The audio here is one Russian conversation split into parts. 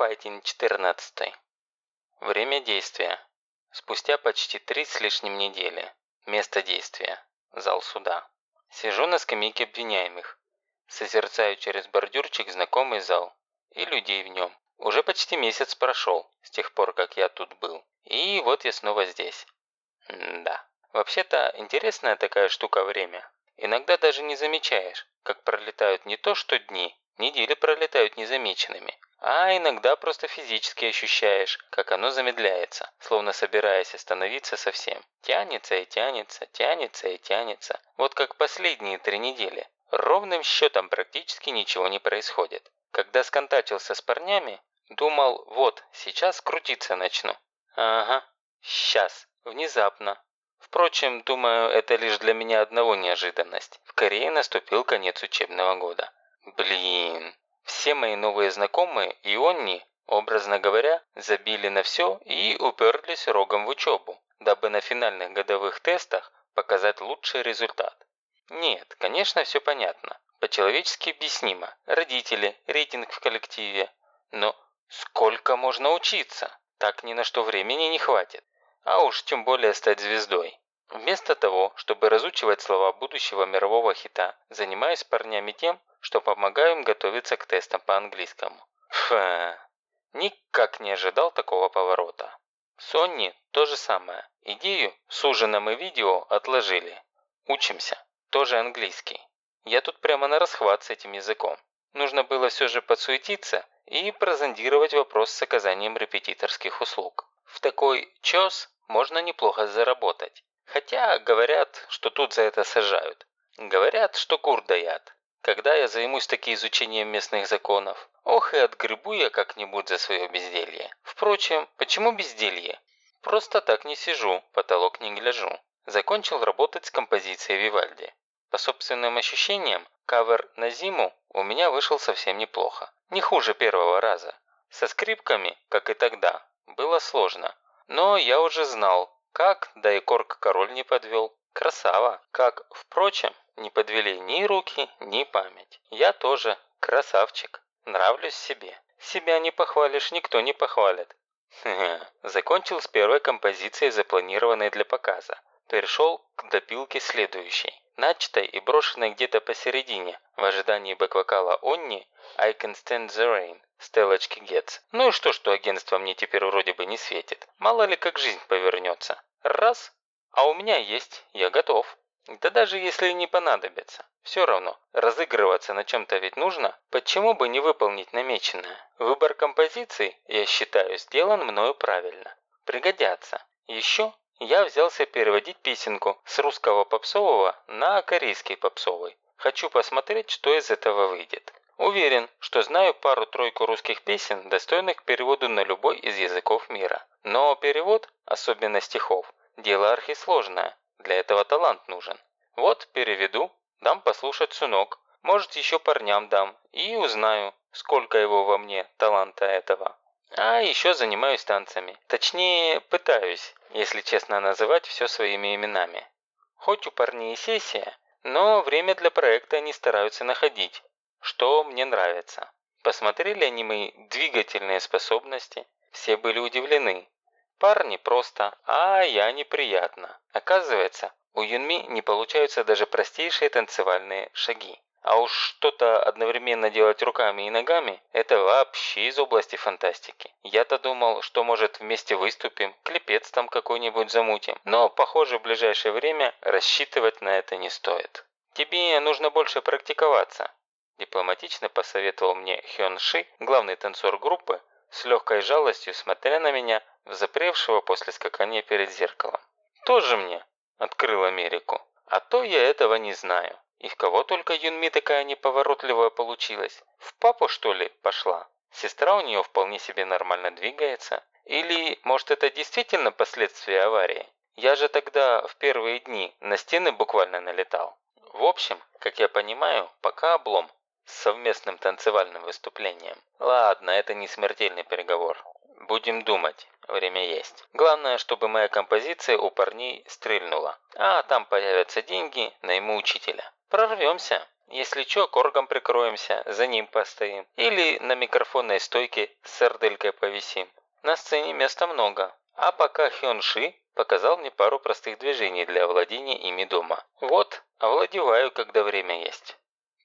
Cockfighting 14. Время действия. Спустя почти три с лишним недели. Место действия. Зал суда. Сижу на скамейке обвиняемых. Созерцаю через бордюрчик знакомый зал. И людей в нем. Уже почти месяц прошел, с тех пор, как я тут был. И вот я снова здесь. М да. Вообще-то, интересная такая штука время. Иногда даже не замечаешь, как пролетают не то что дни, недели пролетают незамеченными, а иногда просто физически ощущаешь, как оно замедляется, словно собираясь остановиться совсем. Тянется и тянется, тянется и тянется. Вот как последние три недели. Ровным счетом практически ничего не происходит. Когда сконтачился с парнями, думал, вот, сейчас крутиться начну. Ага, сейчас, внезапно. Впрочем, думаю, это лишь для меня одного неожиданность. В Корее наступил конец учебного года. Блин, все мои новые знакомые и онни, образно говоря, забили на все и уперлись рогом в учебу, дабы на финальных годовых тестах показать лучший результат. Нет, конечно, все понятно. По-человечески объяснимо. Родители, рейтинг в коллективе. Но сколько можно учиться? Так ни на что времени не хватит. А уж тем более стать звездой. Вместо того, чтобы разучивать слова будущего мирового хита, занимаюсь парнями тем, что помогаю им готовиться к тестам по английскому. Фу, никак не ожидал такого поворота. Сонни то же самое. Идею с ужином и видео отложили. Учимся. Тоже английский. Я тут прямо на расхват с этим языком. Нужно было все же подсуетиться и прозондировать вопрос с оказанием репетиторских услуг. В такой час можно неплохо заработать. Хотя говорят, что тут за это сажают. Говорят, что кур даят. Когда я займусь таки изучением местных законов? Ох и отгребу я как-нибудь за свое безделье. Впрочем, почему безделье? Просто так не сижу, потолок не гляжу. Закончил работать с композицией Вивальди. По собственным ощущениям, кавер на зиму у меня вышел совсем неплохо. Не хуже первого раза. Со скрипками, как и тогда, было сложно. Но я уже знал, как, да и Корк король не подвел. Красава. Как, впрочем, не подвели ни руки, ни память. Я тоже красавчик. Нравлюсь себе. Себя не похвалишь, никто не похвалит. Закончил с первой композицией, запланированной для показа. Перешел к допилке следующей. Начатой и брошенной где-то посередине, в ожидании бэк-вокала Онни «I can stand the rain» Стеллочки Гетц. Ну и что, что агентство мне теперь вроде бы не светит? Мало ли как жизнь повернется. Раз, а у меня есть, я готов. Да даже если не понадобится. Все равно, разыгрываться на чем-то ведь нужно. Почему бы не выполнить намеченное? Выбор композиций, я считаю, сделан мною правильно. Пригодятся. Еще я взялся переводить песенку с русского попсового на корейский попсовый. Хочу посмотреть, что из этого выйдет. Уверен, что знаю пару-тройку русских песен, достойных переводу на любой из языков мира. Но перевод, особенно стихов, Дело архисложное, для этого талант нужен. Вот переведу, дам послушать сунок, может еще парням дам и узнаю, сколько его во мне, таланта этого. А еще занимаюсь танцами. Точнее, пытаюсь, если честно называть все своими именами. Хоть у парней сессия, но время для проекта они стараются находить, что мне нравится. Посмотрели они мои двигательные способности, все были удивлены, Парни просто, а я неприятно. Оказывается, у Юнми не получаются даже простейшие танцевальные шаги. А уж что-то одновременно делать руками и ногами – это вообще из области фантастики. Я-то думал, что может вместе выступим, клепец там какой-нибудь замутим. Но, похоже, в ближайшее время рассчитывать на это не стоит. Тебе нужно больше практиковаться. Дипломатично посоветовал мне Хён Ши, главный танцор группы, с легкой жалостью смотря на меня, запревшего после скакания перед зеркалом. «Тоже мне!» – открыл Америку. «А то я этого не знаю. И в кого только Юнми такая неповоротливая получилась? В папу, что ли, пошла? Сестра у нее вполне себе нормально двигается. Или, может, это действительно последствия аварии? Я же тогда в первые дни на стены буквально налетал. В общем, как я понимаю, пока облом с совместным танцевальным выступлением. Ладно, это не смертельный переговор. Будем думать. Время есть. Главное, чтобы моя композиция у парней стрельнула. А там появятся деньги, найму учителя. Прорвемся. Если чё, коргом прикроемся, за ним постоим. Или на микрофонной стойке с сарделькой повисим. На сцене места много. А пока Хён Ши показал мне пару простых движений для овладения ими дома. Вот, овладеваю, когда время есть.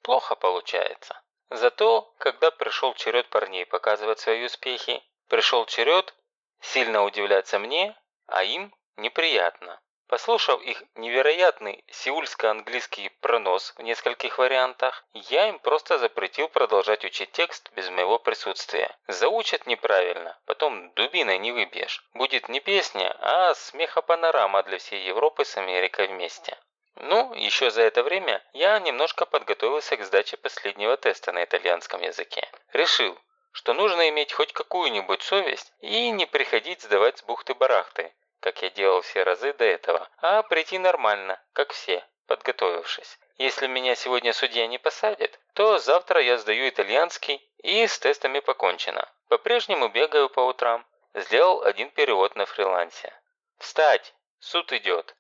Плохо получается. Зато, когда пришел черед парней показывать свои успехи, пришел черед сильно удивляться мне, а им неприятно. Послушав их невероятный сеульско-английский пронос в нескольких вариантах, я им просто запретил продолжать учить текст без моего присутствия. Заучат неправильно, потом дубиной не выбьешь. Будет не песня, а смехопанорама для всей Европы с Америкой вместе. Ну, еще за это время я немножко подготовился к сдаче последнего теста на итальянском языке. Решил, что нужно иметь хоть какую-нибудь совесть и не приходить сдавать с бухты-барахты, как я делал все разы до этого, а прийти нормально, как все, подготовившись. Если меня сегодня судья не посадит, то завтра я сдаю итальянский и с тестами покончено. По-прежнему бегаю по утрам. Сделал один перевод на фрилансе. «Встать! Суд идет!»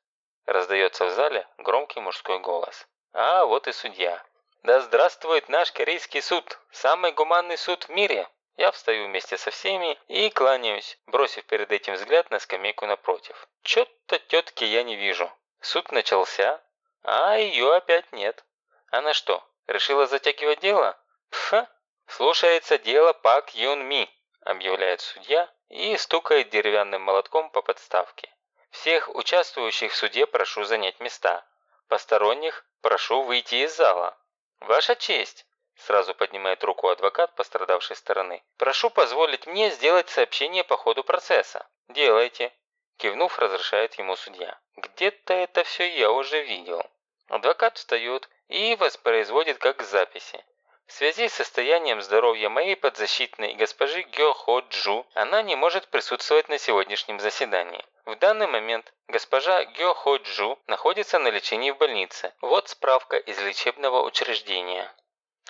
Раздается в зале громкий мужской голос. А вот и судья. «Да здравствует наш корейский суд! Самый гуманный суд в мире!» Я встаю вместе со всеми и кланяюсь, бросив перед этим взгляд на скамейку напротив. Чё-то тетки я не вижу. Суд начался, а ее опять нет. Она что, решила затягивать дело? Пф, слушается дело Пак Юн Ми, объявляет судья и стукает деревянным молотком по подставке. Всех участвующих в суде прошу занять места. Посторонних прошу выйти из зала. Ваша честь, Сразу поднимает руку адвокат пострадавшей стороны. «Прошу позволить мне сделать сообщение по ходу процесса». «Делайте». Кивнув, разрешает ему судья. «Где-то это все я уже видел». Адвокат встает и воспроизводит как записи. В связи с состоянием здоровья моей подзащитной госпожи Гё Хо Джу, она не может присутствовать на сегодняшнем заседании. В данный момент госпожа Гё Хо Джу находится на лечении в больнице. Вот справка из лечебного учреждения.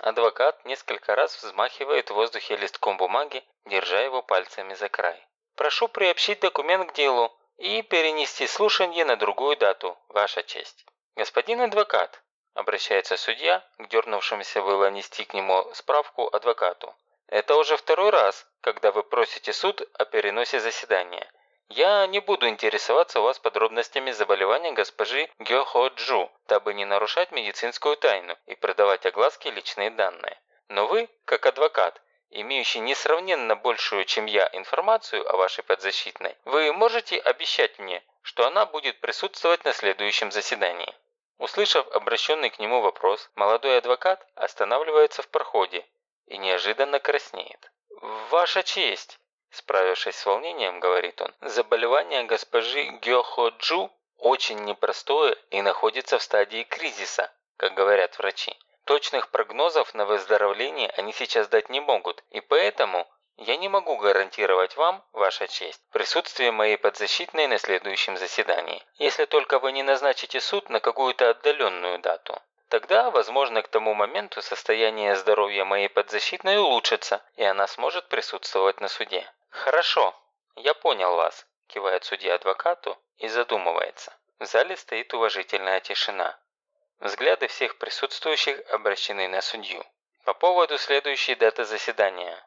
Адвокат несколько раз взмахивает в воздухе листком бумаги, держа его пальцами за край. «Прошу приобщить документ к делу и перенести слушание на другую дату, Ваша честь». «Господин адвокат», – обращается судья к дернувшемуся было нести к нему справку адвокату. «Это уже второй раз, когда вы просите суд о переносе заседания. Я не буду интересоваться у вас подробностями заболевания госпожи Гёхо Джу, дабы не нарушать медицинскую тайну и продавать огласке личные данные. Но вы, как адвокат, имеющий несравненно большую, чем я, информацию о вашей подзащитной, вы можете обещать мне, что она будет присутствовать на следующем заседании?» Услышав обращенный к нему вопрос, молодой адвокат останавливается в проходе и неожиданно краснеет. «Ваша честь!» Справившись с волнением, говорит он, заболевание госпожи Гёхо-Джу очень непростое и находится в стадии кризиса, как говорят врачи. Точных прогнозов на выздоровление они сейчас дать не могут, и поэтому я не могу гарантировать вам, ваша честь, присутствие моей подзащитной на следующем заседании, если только вы не назначите суд на какую-то отдаленную дату. Тогда, возможно, к тому моменту состояние здоровья моей подзащитной улучшится, и она сможет присутствовать на суде. «Хорошо, я понял вас», – кивает судья адвокату и задумывается. В зале стоит уважительная тишина. Взгляды всех присутствующих обращены на судью. По поводу следующей даты заседания.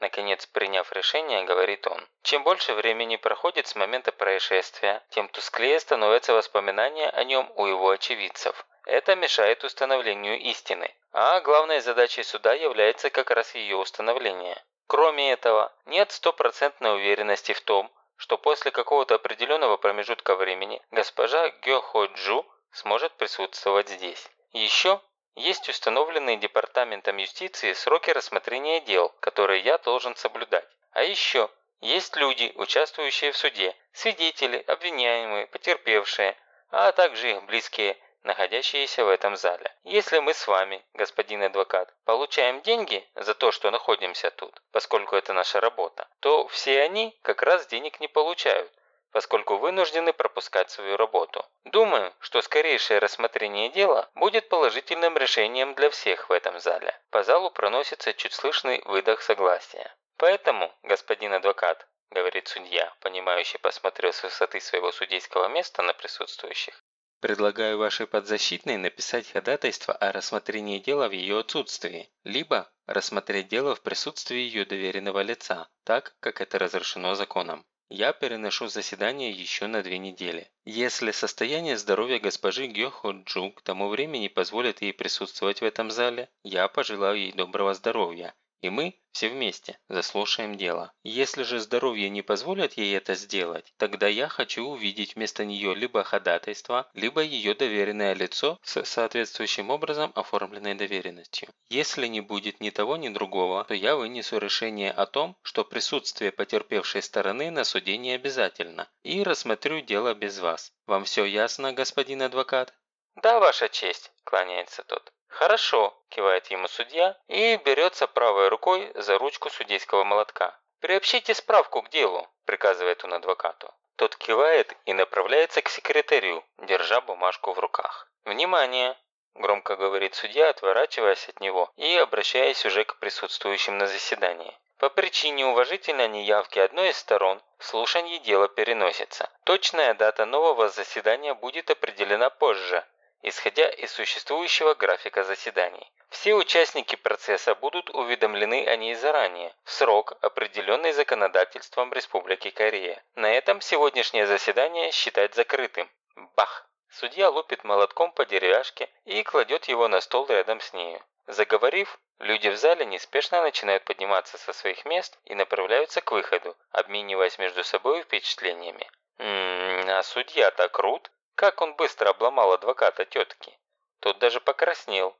Наконец, приняв решение, говорит он. Чем больше времени проходит с момента происшествия, тем тусклее становятся воспоминания о нем у его очевидцев. Это мешает установлению истины. А главной задачей суда является как раз ее установление. Кроме этого, нет стопроцентной уверенности в том, что после какого-то определенного промежутка времени госпожа Гёхо Джу сможет присутствовать здесь. Еще есть установленные Департаментом юстиции сроки рассмотрения дел, которые я должен соблюдать. А еще есть люди, участвующие в суде, свидетели, обвиняемые, потерпевшие, а также их близкие, находящиеся в этом зале. Если мы с вами, господин адвокат, получаем деньги за то, что находимся тут, поскольку это наша работа, то все они как раз денег не получают, поскольку вынуждены пропускать свою работу. Думаю, что скорейшее рассмотрение дела будет положительным решением для всех в этом зале. По залу проносится чуть слышный выдох согласия. Поэтому, господин адвокат, говорит судья, понимающий посмотрел с высоты своего судейского места на присутствующих, Предлагаю вашей подзащитной написать ходатайство о рассмотрении дела в ее отсутствии, либо рассмотреть дело в присутствии ее доверенного лица, так, как это разрешено законом. Я переношу заседание еще на две недели. Если состояние здоровья госпожи Гёхо Джу к тому времени позволит ей присутствовать в этом зале, я пожелаю ей доброго здоровья и мы все вместе заслушаем дело. Если же здоровье не позволит ей это сделать, тогда я хочу увидеть вместо нее либо ходатайство, либо ее доверенное лицо с соответствующим образом оформленной доверенностью. Если не будет ни того, ни другого, то я вынесу решение о том, что присутствие потерпевшей стороны на суде не обязательно, и рассмотрю дело без вас. Вам все ясно, господин адвокат? «Да, Ваша честь», – кланяется тот. «Хорошо», – кивает ему судья и берется правой рукой за ручку судейского молотка. «Приобщите справку к делу», – приказывает он адвокату. Тот кивает и направляется к секретарю, держа бумажку в руках. «Внимание!» – громко говорит судья, отворачиваясь от него и обращаясь уже к присутствующим на заседании. По причине уважительной неявки одной из сторон слушание дела переносится. Точная дата нового заседания будет определена позже, исходя из существующего графика заседаний. Все участники процесса будут уведомлены о ней заранее, в срок, определенный законодательством Республики Корея. На этом сегодняшнее заседание считать закрытым. Бах! Судья лупит молотком по деревяшке и кладет его на стол рядом с нею. Заговорив, люди в зале неспешно начинают подниматься со своих мест и направляются к выходу, обмениваясь между собой впечатлениями. «Ммм, а судья-то крут!» Как он быстро обломал адвоката тетки. Тот даже покраснел.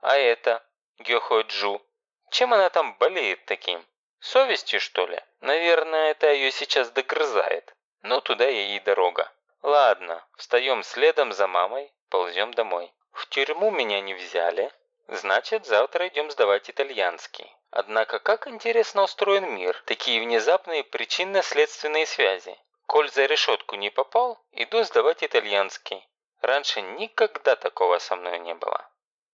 А это, Гёхо Джу, чем она там болеет таким? Совестью, что ли? Наверное, это ее сейчас догрызает. Но туда ей и дорога. Ладно, встаем следом за мамой, ползем домой. В тюрьму меня не взяли. Значит, завтра идем сдавать итальянский. Однако, как интересно устроен мир. Такие внезапные причинно-следственные связи. Коль за решетку не попал, иду сдавать итальянский. Раньше никогда такого со мной не было.